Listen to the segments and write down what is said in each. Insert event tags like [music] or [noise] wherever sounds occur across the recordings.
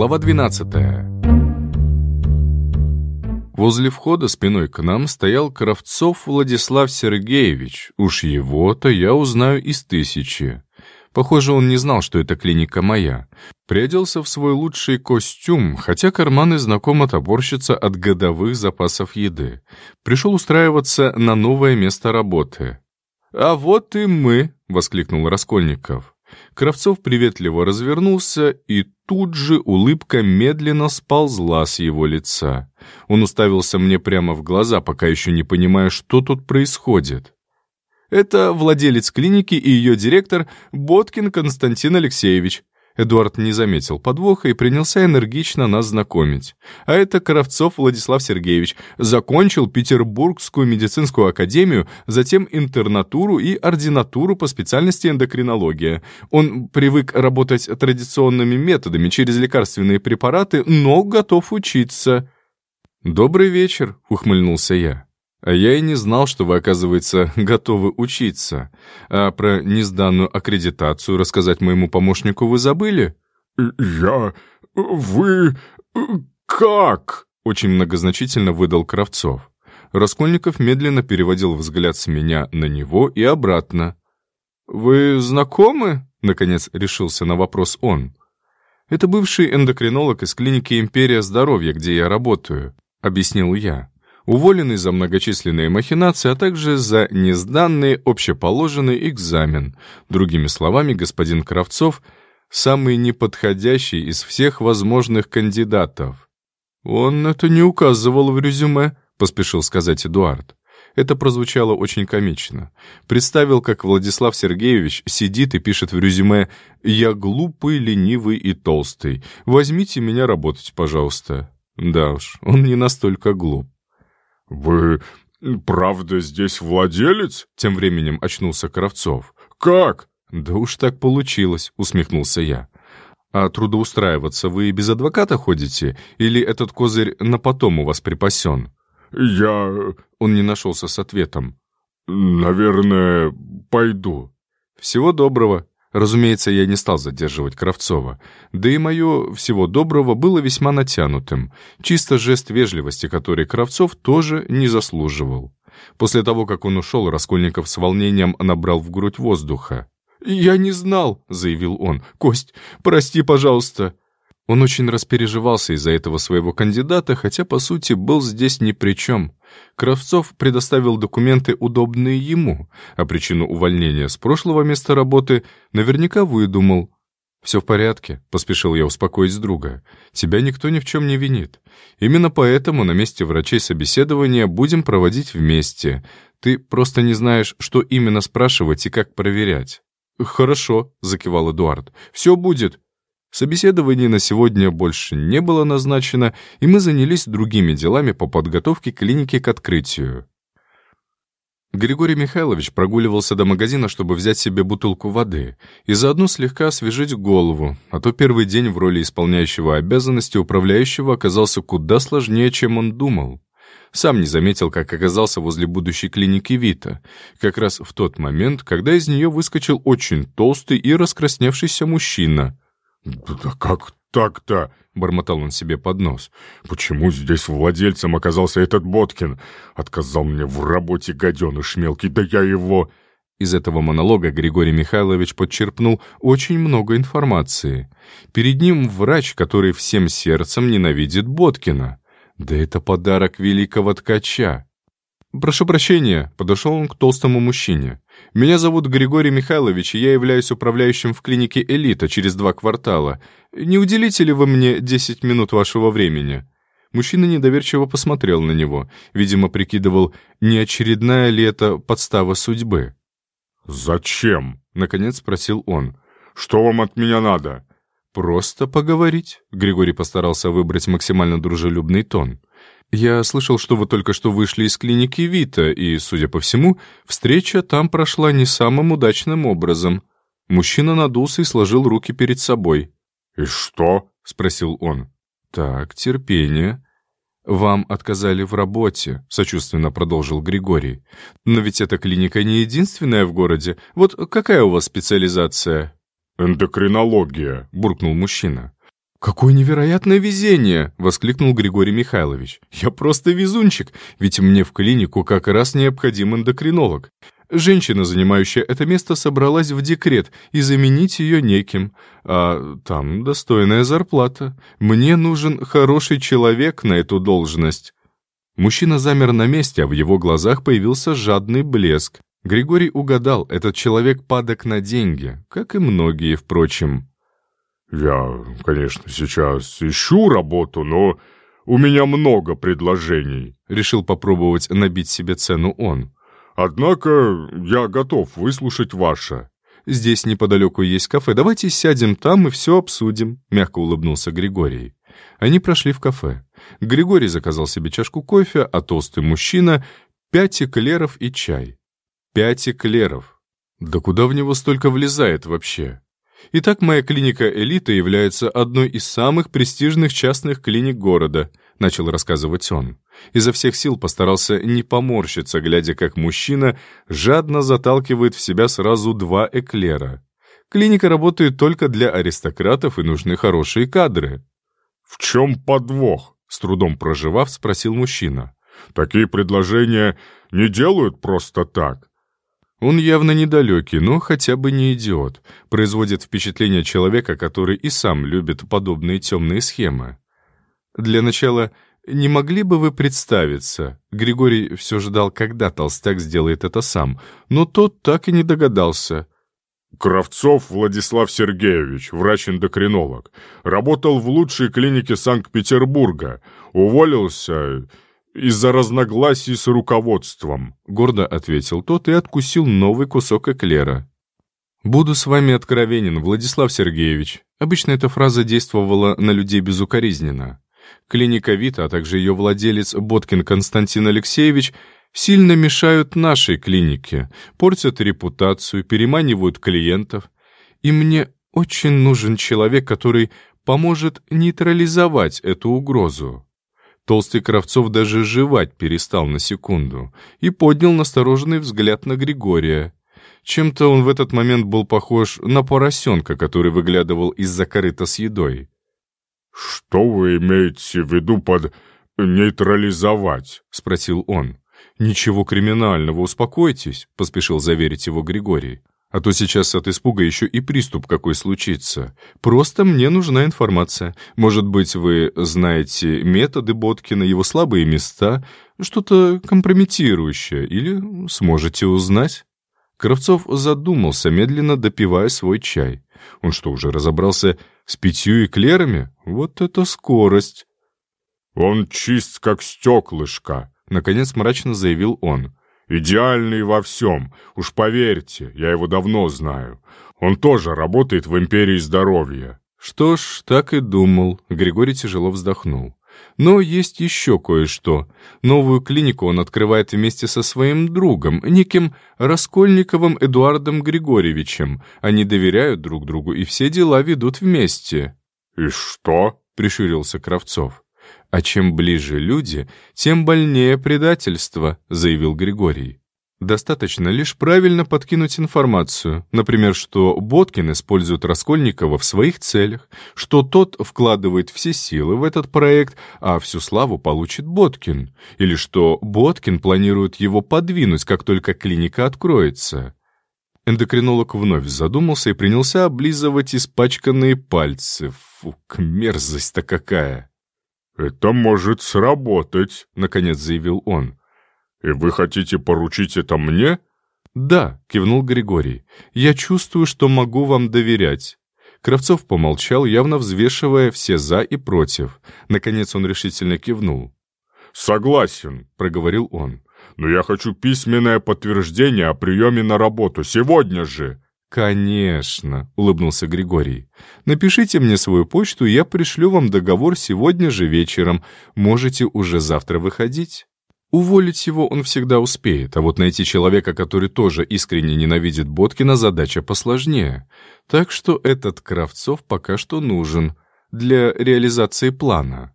Глава 12 Возле входа спиной к нам стоял Кравцов Владислав Сергеевич. Уж его-то я узнаю из тысячи. Похоже, он не знал, что это клиника моя. Приоделся в свой лучший костюм, хотя карманы знаком отоборщица от годовых запасов еды. Пришел устраиваться на новое место работы. «А вот и мы!» — воскликнул Раскольников. Кравцов приветливо развернулся, и тут же улыбка медленно сползла с его лица. Он уставился мне прямо в глаза, пока еще не понимая, что тут происходит. «Это владелец клиники и ее директор Боткин Константин Алексеевич», Эдуард не заметил подвоха и принялся энергично нас знакомить. А это Коровцов Владислав Сергеевич. Закончил Петербургскую медицинскую академию, затем интернатуру и ординатуру по специальности эндокринология. Он привык работать традиционными методами через лекарственные препараты, но готов учиться. «Добрый вечер», — ухмыльнулся я. А я и не знал, что вы, оказывается, [laughs] готовы учиться. А про несданную аккредитацию рассказать моему помощнику вы забыли? Я... вы... как? Очень многозначительно выдал Кравцов. Раскольников медленно переводил взгляд с меня на него и обратно. «Вы знакомы?» — наконец решился на вопрос он. «Это бывший эндокринолог из клиники «Империя здоровья», где я работаю», — объяснил я уволенный за многочисленные махинации, а также за несданный общеположенный экзамен. Другими словами, господин Кравцов – самый неподходящий из всех возможных кандидатов. «Он это не указывал в резюме», – поспешил сказать Эдуард. Это прозвучало очень комично. Представил, как Владислав Сергеевич сидит и пишет в резюме «Я глупый, ленивый и толстый. Возьмите меня работать, пожалуйста». Да уж, он не настолько глуп. «Вы правда здесь владелец?» — тем временем очнулся Кравцов. «Как?» «Да уж так получилось», — усмехнулся я. «А трудоустраиваться вы без адвоката ходите? Или этот козырь на потом у вас припасен?» «Я...» — он не нашелся с ответом. «Наверное, пойду». «Всего доброго», Разумеется, я не стал задерживать Кравцова. Да и мое «всего доброго» было весьма натянутым. Чисто жест вежливости, который Кравцов тоже не заслуживал. После того, как он ушел, Раскольников с волнением набрал в грудь воздуха. «Я не знал», — заявил он. «Кость, прости, пожалуйста». Он очень распереживался из-за этого своего кандидата, хотя, по сути, был здесь ни при чем. Кравцов предоставил документы, удобные ему, а причину увольнения с прошлого места работы наверняка выдумал. «Все в порядке», — поспешил я успокоить друга. «Тебя никто ни в чем не винит. Именно поэтому на месте врачей собеседования будем проводить вместе. Ты просто не знаешь, что именно спрашивать и как проверять». «Хорошо», — закивал Эдуард. «Все будет. Собеседование на сегодня больше не было назначено, и мы занялись другими делами по подготовке клиники к открытию. Григорий Михайлович прогуливался до магазина, чтобы взять себе бутылку воды и заодно слегка освежить голову, а то первый день в роли исполняющего обязанности управляющего оказался куда сложнее, чем он думал. Сам не заметил, как оказался возле будущей клиники Вита, как раз в тот момент, когда из нее выскочил очень толстый и раскрасневшийся мужчина — «Да как так-то?» — бормотал он себе под нос. «Почему здесь владельцем оказался этот Боткин? Отказал мне в работе гаденыш мелкий, да я его...» Из этого монолога Григорий Михайлович подчерпнул очень много информации. Перед ним врач, который всем сердцем ненавидит Боткина. Да это подарок великого ткача. «Прошу прощения», — подошел он к толстому мужчине. Меня зовут Григорий Михайлович, и я являюсь управляющим в клинике «Элита» через два квартала. Не уделите ли вы мне 10 минут вашего времени?» Мужчина недоверчиво посмотрел на него. Видимо, прикидывал, не очередная ли это подстава судьбы. «Зачем?» — наконец спросил он. «Что вам от меня надо?» «Просто поговорить», — Григорий постарался выбрать максимально дружелюбный тон. «Я слышал, что вы только что вышли из клиники Вита, и, судя по всему, встреча там прошла не самым удачным образом». Мужчина надулся и сложил руки перед собой. «И что?» — спросил он. «Так, терпение». «Вам отказали в работе», — сочувственно продолжил Григорий. «Но ведь эта клиника не единственная в городе. Вот какая у вас специализация?» «Эндокринология», — буркнул мужчина. «Какое невероятное везение!» — воскликнул Григорий Михайлович. «Я просто везунчик, ведь мне в клинику как раз необходим эндокринолог. Женщина, занимающая это место, собралась в декрет и заменить ее неким. А там достойная зарплата. Мне нужен хороший человек на эту должность». Мужчина замер на месте, а в его глазах появился жадный блеск. Григорий угадал, этот человек падок на деньги, как и многие, впрочем. «Я, конечно, сейчас ищу работу, но у меня много предложений», — решил попробовать набить себе цену он. «Однако я готов выслушать ваше». «Здесь неподалеку есть кафе, давайте сядем там и все обсудим», — мягко улыбнулся Григорий. Они прошли в кафе. Григорий заказал себе чашку кофе, а толстый мужчина — пять эклеров и чай. Пять эклеров. Да куда в него столько влезает вообще? Итак, моя клиника «Элита» является одной из самых престижных частных клиник города, начал рассказывать он. Изо всех сил постарался не поморщиться, глядя, как мужчина жадно заталкивает в себя сразу два эклера. Клиника работает только для аристократов и нужны хорошие кадры. «В чем подвох?» — с трудом проживав, спросил мужчина. «Такие предложения не делают просто так. Он явно недалекий, но хотя бы не идиот. Производит впечатление человека, который и сам любит подобные темные схемы. Для начала, не могли бы вы представиться? Григорий все ждал, когда толстяк сделает это сам, но тот так и не догадался. Кравцов Владислав Сергеевич, врач-эндокринолог. Работал в лучшей клинике Санкт-Петербурга. Уволился «Из-за разногласий с руководством», — гордо ответил тот и откусил новый кусок эклера. «Буду с вами откровенен, Владислав Сергеевич». Обычно эта фраза действовала на людей безукоризненно. Клиника Вита, а также ее владелец Боткин Константин Алексеевич сильно мешают нашей клинике, портят репутацию, переманивают клиентов. И мне очень нужен человек, который поможет нейтрализовать эту угрозу. Толстый Кравцов даже жевать перестал на секунду и поднял настороженный взгляд на Григория. Чем-то он в этот момент был похож на поросенка, который выглядывал из-за корыта с едой. «Что вы имеете в виду под нейтрализовать?» — спросил он. «Ничего криминального, успокойтесь», — поспешил заверить его Григорий. А то сейчас от испуга еще и приступ какой случится. Просто мне нужна информация. Может быть, вы знаете методы Боткина, его слабые места, что-то компрометирующее, или сможете узнать?» Кравцов задумался, медленно допивая свой чай. Он что, уже разобрался с пятью эклерами? Вот это скорость! «Он чист, как стеклышко», — наконец мрачно заявил он. Идеальный во всем. Уж поверьте, я его давно знаю. Он тоже работает в Империи Здоровья». «Что ж, так и думал», — Григорий тяжело вздохнул. «Но есть еще кое-что. Новую клинику он открывает вместе со своим другом, неким Раскольниковым Эдуардом Григорьевичем. Они доверяют друг другу и все дела ведут вместе». «И что?» — прищурился Кравцов. «А чем ближе люди, тем больнее предательство», — заявил Григорий. Достаточно лишь правильно подкинуть информацию, например, что Боткин использует Раскольникова в своих целях, что тот вкладывает все силы в этот проект, а всю славу получит Боткин, или что Боткин планирует его подвинуть, как только клиника откроется. Эндокринолог вновь задумался и принялся облизывать испачканные пальцы. Фу, мерзость-то какая! «Это может сработать», — наконец заявил он. «И вы хотите поручить это мне?» «Да», — кивнул Григорий. «Я чувствую, что могу вам доверять». Кравцов помолчал, явно взвешивая все «за» и «против». Наконец он решительно кивнул. «Согласен», — проговорил он. «Но я хочу письменное подтверждение о приеме на работу сегодня же». «Конечно», — улыбнулся Григорий. «Напишите мне свою почту, и я пришлю вам договор сегодня же вечером. Можете уже завтра выходить». Уволить его он всегда успеет, а вот найти человека, который тоже искренне ненавидит Боткина, задача посложнее. Так что этот Кравцов пока что нужен для реализации плана.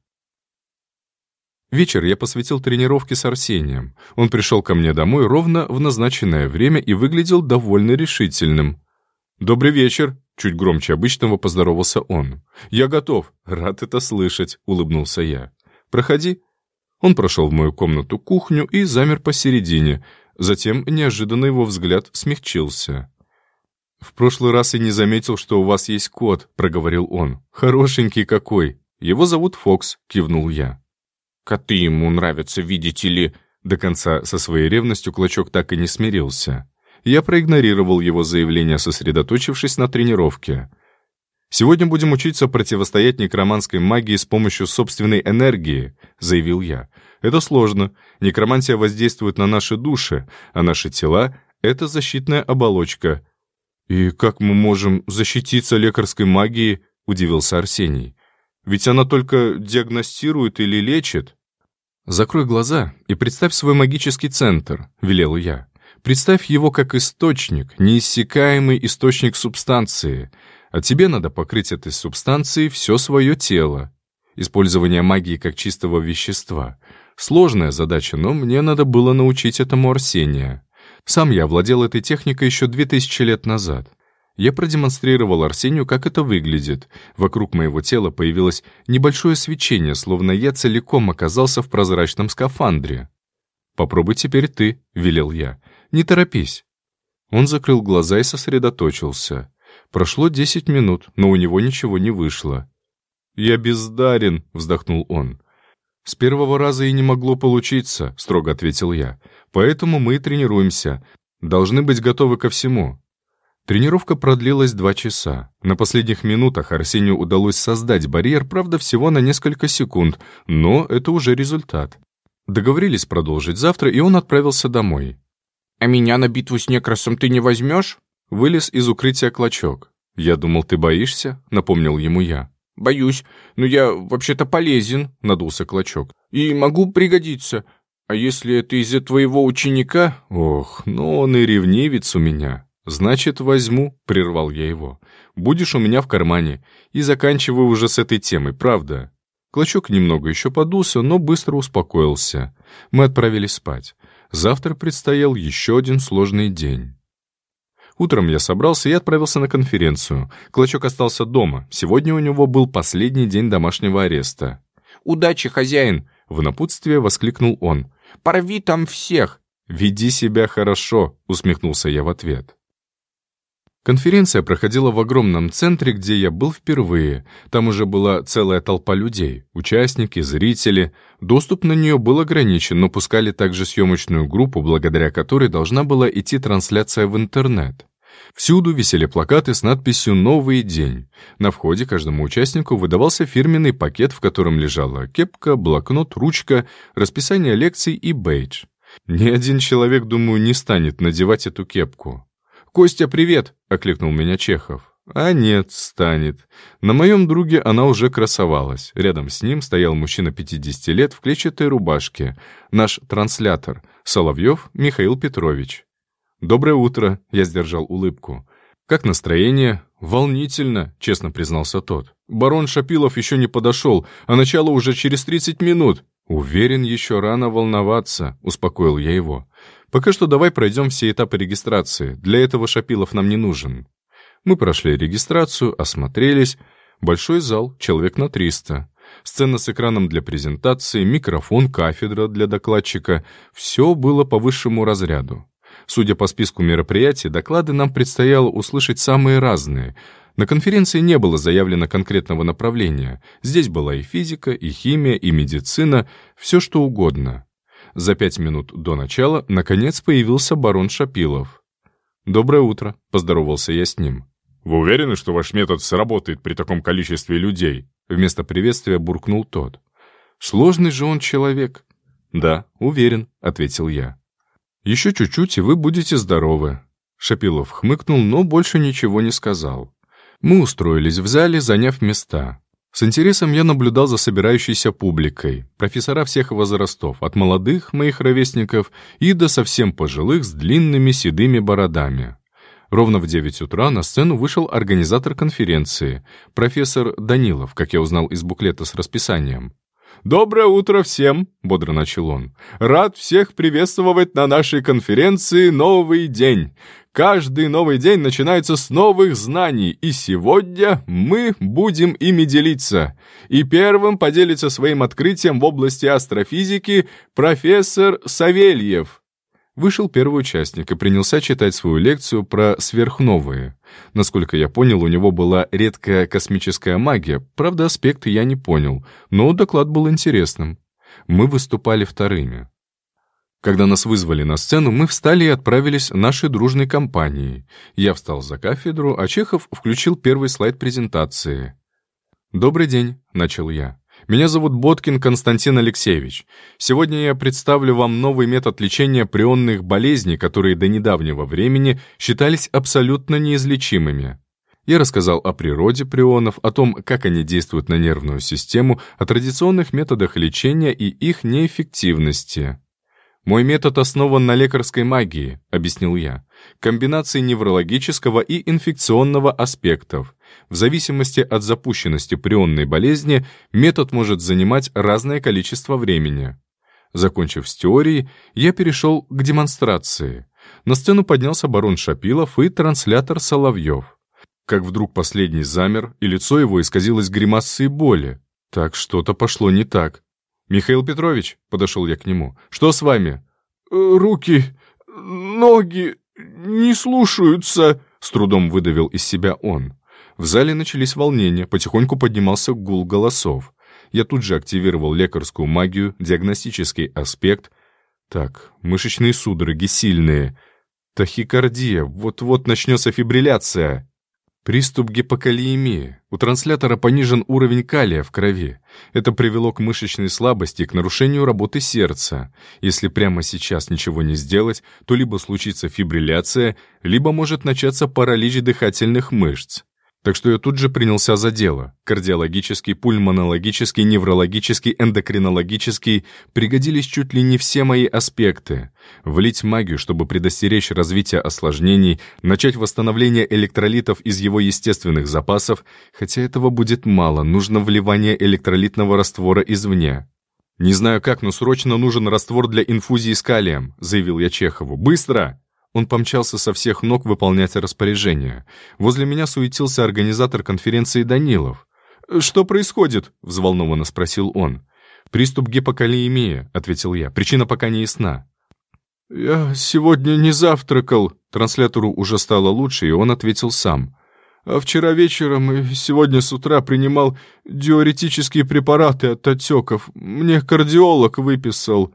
Вечер я посвятил тренировке с Арсением. Он пришел ко мне домой ровно в назначенное время и выглядел довольно решительным. «Добрый вечер!» — чуть громче обычного поздоровался он. «Я готов. Рад это слышать», — улыбнулся я. «Проходи». Он прошел в мою комнату-кухню и замер посередине. Затем неожиданно его взгляд смягчился. «В прошлый раз и не заметил, что у вас есть кот», — проговорил он. «Хорошенький какой. Его зовут Фокс», — кивнул я. «Коты ему нравятся, видите ли», до конца со своей ревностью Клочок так и не смирился. Я проигнорировал его заявление, сосредоточившись на тренировке. «Сегодня будем учиться противостоять некроманской магии с помощью собственной энергии», — заявил я. «Это сложно. Некромантия воздействует на наши души, а наши тела — это защитная оболочка». «И как мы можем защититься лекарской магией?» — удивился Арсений. «Ведь она только диагностирует или лечит». «Закрой глаза и представь свой магический центр», — велел я. «Представь его как источник, неиссякаемый источник субстанции, а тебе надо покрыть этой субстанцией все свое тело. Использование магии как чистого вещества. Сложная задача, но мне надо было научить этому Арсения. Сам я владел этой техникой еще две тысячи лет назад. Я продемонстрировал Арсению, как это выглядит. Вокруг моего тела появилось небольшое свечение, словно я целиком оказался в прозрачном скафандре. «Попробуй теперь ты», — велел я. «Не торопись». Он закрыл глаза и сосредоточился. Прошло десять минут, но у него ничего не вышло. «Я бездарен», — вздохнул он. «С первого раза и не могло получиться», — строго ответил я. «Поэтому мы и тренируемся. Должны быть готовы ко всему. Тренировка продлилась два часа. На последних минутах Арсению удалось создать барьер, правда, всего на несколько секунд, но это уже результат. Договорились продолжить завтра, и он отправился домой. «А меня на битву с некрасом ты не возьмешь?» Вылез из укрытия клочок. «Я думал, ты боишься?» — напомнил ему я. «Боюсь, но я вообще-то полезен», — надулся клочок. «И могу пригодиться. А если это из-за твоего ученика...» «Ох, ну он и ревнивец у меня. «Значит, возьму», — прервал я его. «Будешь у меня в кармане. И заканчиваю уже с этой темой, правда». Клочок немного еще подулся, но быстро успокоился. Мы отправились спать. Завтра предстоял еще один сложный день. Утром я собрался и отправился на конференцию. Клочок остался дома. Сегодня у него был последний день домашнего ареста. «Удачи, хозяин!» — в напутствие воскликнул он. «Порви там всех!» «Веди себя хорошо!» — усмехнулся я в ответ. Конференция проходила в огромном центре, где я был впервые. Там уже была целая толпа людей, участники, зрители. Доступ на нее был ограничен, но пускали также съемочную группу, благодаря которой должна была идти трансляция в интернет. Всюду висели плакаты с надписью «Новый день». На входе каждому участнику выдавался фирменный пакет, в котором лежала кепка, блокнот, ручка, расписание лекций и бейдж. Ни один человек, думаю, не станет надевать эту кепку. «Костя, привет!» — окликнул меня Чехов. А нет, станет. На моем друге она уже красовалась. Рядом с ним стоял мужчина 50 лет в клетчатой рубашке. Наш транслятор. Соловьев Михаил Петрович. «Доброе утро», — я сдержал улыбку. «Как настроение?» «Волнительно», — честно признался тот. «Барон Шапилов еще не подошел, а начало уже через 30 минут». «Уверен, еще рано волноваться», — успокоил я его. Пока что давай пройдем все этапы регистрации. Для этого Шапилов нам не нужен. Мы прошли регистрацию, осмотрелись. Большой зал, человек на 300. Сцена с экраном для презентации, микрофон, кафедра для докладчика. Все было по высшему разряду. Судя по списку мероприятий, доклады нам предстояло услышать самые разные. На конференции не было заявлено конкретного направления. Здесь была и физика, и химия, и медицина, все что угодно. За пять минут до начала, наконец, появился барон Шапилов. «Доброе утро», — поздоровался я с ним. «Вы уверены, что ваш метод сработает при таком количестве людей?» Вместо приветствия буркнул тот. «Сложный же он человек». «Да, уверен», — ответил я. «Еще чуть-чуть, и вы будете здоровы». Шапилов хмыкнул, но больше ничего не сказал. Мы устроились в зале, заняв места. С интересом я наблюдал за собирающейся публикой. Профессора всех возрастов, от молодых, моих ровесников, и до совсем пожилых с длинными седыми бородами. Ровно в 9 утра на сцену вышел организатор конференции, профессор Данилов, как я узнал из буклета с расписанием. «Доброе утро всем!» — бодро начал он. «Рад всех приветствовать на нашей конференции «Новый день». Каждый новый день начинается с новых знаний, и сегодня мы будем ими делиться. И первым поделится своим открытием в области астрофизики профессор Савельев. Вышел первый участник и принялся читать свою лекцию про сверхновые. Насколько я понял, у него была редкая космическая магия, правда, аспекты я не понял, но доклад был интересным. Мы выступали вторыми. Когда нас вызвали на сцену, мы встали и отправились нашей дружной компанией. Я встал за кафедру, а Чехов включил первый слайд презентации. «Добрый день», — начал я. «Меня зовут Боткин Константин Алексеевич. Сегодня я представлю вам новый метод лечения прионных болезней, которые до недавнего времени считались абсолютно неизлечимыми». Я рассказал о природе прионов, о том, как они действуют на нервную систему, о традиционных методах лечения и их неэффективности. «Мой метод основан на лекарской магии», — объяснил я, комбинации неврологического и инфекционного аспектов. В зависимости от запущенности прионной болезни метод может занимать разное количество времени. Закончив с теорией, я перешел к демонстрации. На сцену поднялся барон Шапилов и транслятор Соловьев. Как вдруг последний замер, и лицо его исказилось гримасой боли. Так что-то пошло не так. «Михаил Петрович», — подошел я к нему, — «что с вами?» «Э, «Руки, ноги не слушаются», — с трудом выдавил из себя он. В зале начались волнения, потихоньку поднимался гул голосов. Я тут же активировал лекарскую магию, диагностический аспект. Так, мышечные судороги сильные. Тахикардия, вот-вот начнется фибрилляция. Приступ гипокалиемии. У транслятора понижен уровень калия в крови. Это привело к мышечной слабости и к нарушению работы сердца. Если прямо сейчас ничего не сделать, то либо случится фибрилляция, либо может начаться паралич дыхательных мышц. Так что я тут же принялся за дело. Кардиологический, пульмонологический, неврологический, эндокринологический пригодились чуть ли не все мои аспекты. Влить магию, чтобы предостеречь развитие осложнений, начать восстановление электролитов из его естественных запасов, хотя этого будет мало, нужно вливание электролитного раствора извне. «Не знаю как, но срочно нужен раствор для инфузии с калием», заявил я Чехову. «Быстро!» Он помчался со всех ног выполнять распоряжение. Возле меня суетился организатор конференции Данилов. «Что происходит?» — взволнованно спросил он. «Приступ гипокалиемии», — ответил я. «Причина пока не ясна». «Я сегодня не завтракал». Транслятору уже стало лучше, и он ответил сам. «А вчера вечером и сегодня с утра принимал диуретические препараты от отеков. Мне кардиолог выписал».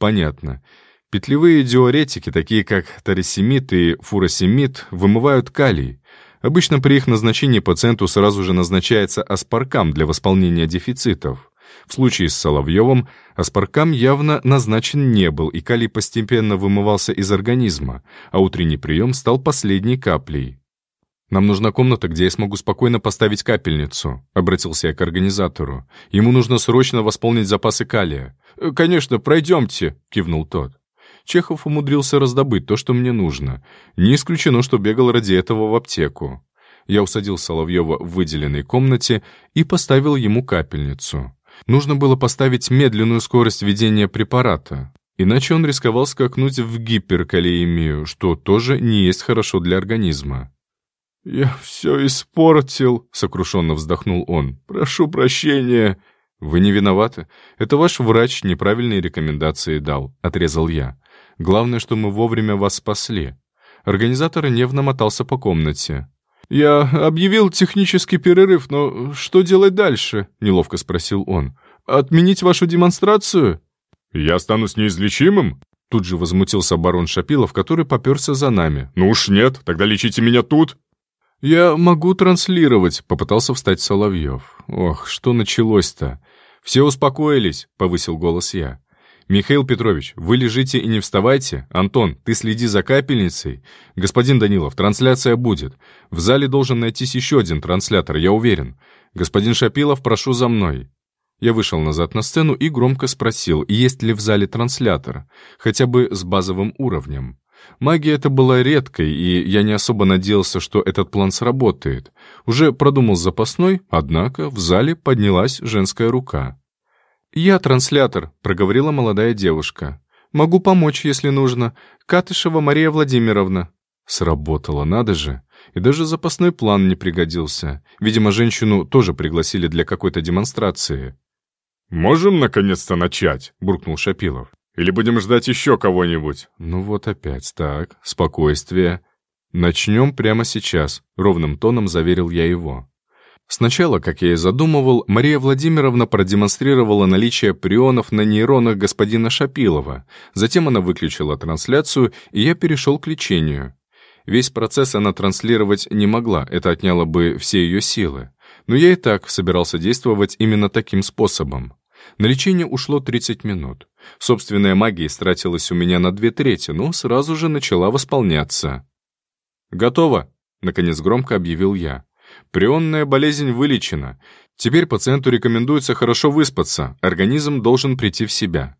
«Понятно. Петлевые диуретики, такие как тарисемид и фуросемид, вымывают калий. Обычно при их назначении пациенту сразу же назначается аспаркам для восполнения дефицитов. В случае с Соловьевым аспаркам явно назначен не был, и калий постепенно вымывался из организма, а утренний прием стал последней каплей. «Нам нужна комната, где я смогу спокойно поставить капельницу», — обратился я к организатору. «Ему нужно срочно восполнить запасы калия». «Конечно, пройдемте», — кивнул тот. Чехов умудрился раздобыть то, что мне нужно. Не исключено, что бегал ради этого в аптеку. Я усадил Соловьева в выделенной комнате и поставил ему капельницу. Нужно было поставить медленную скорость введения препарата, иначе он рисковал скакнуть в гиперкалиемию, что тоже не есть хорошо для организма. «Я все испортил», — сокрушенно вздохнул он. «Прошу прощения». «Вы не виноваты. Это ваш врач неправильные рекомендации дал», — отрезал я. Главное, что мы вовремя вас спасли». Организатор нервно мотался по комнате. «Я объявил технический перерыв, но что делать дальше?» — неловко спросил он. «Отменить вашу демонстрацию?» «Я останусь неизлечимым?» Тут же возмутился барон Шапилов, который поперся за нами. «Ну уж нет, тогда лечите меня тут!» «Я могу транслировать», — попытался встать Соловьев. «Ох, что началось-то?» «Все успокоились», — повысил голос я. «Михаил Петрович, вы лежите и не вставайте. Антон, ты следи за капельницей. Господин Данилов, трансляция будет. В зале должен найтись еще один транслятор, я уверен. Господин Шапилов, прошу за мной». Я вышел назад на сцену и громко спросил, есть ли в зале транслятор, хотя бы с базовым уровнем. Магия эта была редкой, и я не особо надеялся, что этот план сработает. Уже продумал запасной, однако в зале поднялась женская рука. «Я транслятор», — проговорила молодая девушка. «Могу помочь, если нужно. Катышева Мария Владимировна». Сработало, надо же. И даже запасной план не пригодился. Видимо, женщину тоже пригласили для какой-то демонстрации. «Можем, наконец-то, начать?» — буркнул Шапилов. «Или будем ждать еще кого-нибудь?» «Ну вот опять так. Спокойствие. Начнем прямо сейчас», — ровным тоном заверил я его. Сначала, как я и задумывал, Мария Владимировна продемонстрировала наличие прионов на нейронах господина Шапилова. Затем она выключила трансляцию, и я перешел к лечению. Весь процесс она транслировать не могла, это отняло бы все ее силы. Но я и так собирался действовать именно таким способом. На лечение ушло 30 минут. Собственная магия истратилась у меня на две трети, но сразу же начала восполняться. «Готово!» — наконец громко объявил я. «Прионная болезнь вылечена. Теперь пациенту рекомендуется хорошо выспаться, организм должен прийти в себя».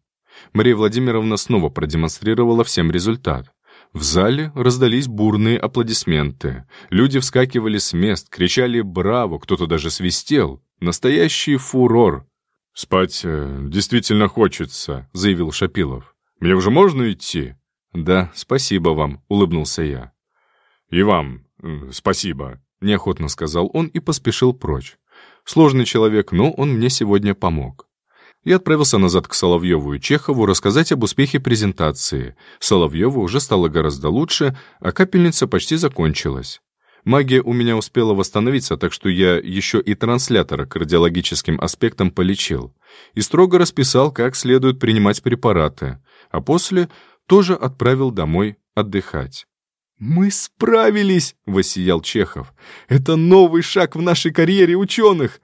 Мария Владимировна снова продемонстрировала всем результат. В зале раздались бурные аплодисменты. Люди вскакивали с мест, кричали «Браво!», кто-то даже свистел. Настоящий фурор. «Спать э, действительно хочется», — заявил Шапилов. «Мне уже можно идти?» «Да, спасибо вам», — улыбнулся я. «И вам спасибо», — неохотно сказал он и поспешил прочь. Сложный человек, но он мне сегодня помог. Я отправился назад к Соловьеву и Чехову рассказать об успехе презентации. Соловьеву уже стало гораздо лучше, а капельница почти закончилась. Магия у меня успела восстановиться, так что я еще и транслятора к радиологическим аспектам полечил. И строго расписал, как следует принимать препараты. А после тоже отправил домой отдыхать. «Мы справились!» — воссиял Чехов. «Это новый шаг в нашей карьере ученых!»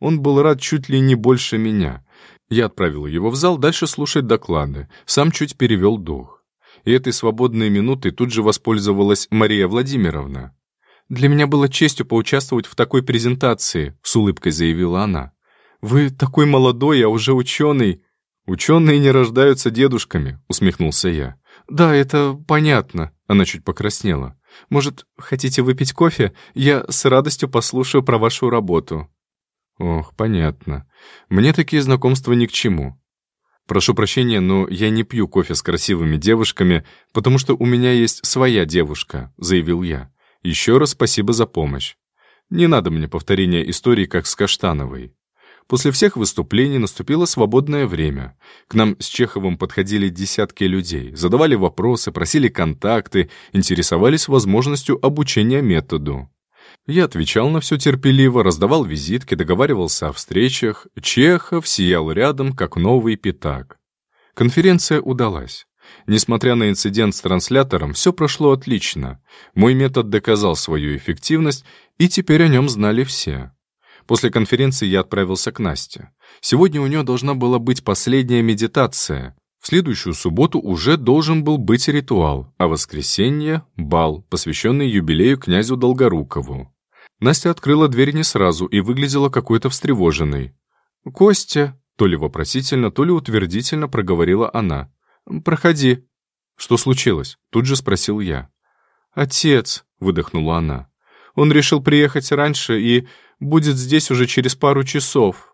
Он был рад чуть ли не больше меня. Я отправил его в зал дальше слушать доклады, сам чуть перевел дух. И этой свободной минутой тут же воспользовалась Мария Владимировна. «Для меня было честью поучаствовать в такой презентации», — с улыбкой заявила она. «Вы такой молодой, а уже ученый». «Ученые не рождаются дедушками», — усмехнулся я. «Да, это понятно», — она чуть покраснела. «Может, хотите выпить кофе? Я с радостью послушаю про вашу работу». Ох, понятно. Мне такие знакомства ни к чему. Прошу прощения, но я не пью кофе с красивыми девушками, потому что у меня есть своя девушка, заявил я. Еще раз спасибо за помощь. Не надо мне повторения истории, как с Каштановой. После всех выступлений наступило свободное время. К нам с Чеховым подходили десятки людей, задавали вопросы, просили контакты, интересовались возможностью обучения методу. Я отвечал на все терпеливо, раздавал визитки, договаривался о встречах. Чехов сиял рядом, как новый пятак. Конференция удалась. Несмотря на инцидент с транслятором, все прошло отлично. Мой метод доказал свою эффективность, и теперь о нем знали все. После конференции я отправился к Насте. Сегодня у нее должна была быть последняя медитация. В следующую субботу уже должен был быть ритуал, а воскресенье — бал, посвященный юбилею князю Долгорукову. Настя открыла дверь не сразу и выглядела какой-то встревоженной. «Костя», — то ли вопросительно, то ли утвердительно проговорила она. «Проходи». «Что случилось?» — тут же спросил я. «Отец», — выдохнула она. «Он решил приехать раньше и будет здесь уже через пару часов.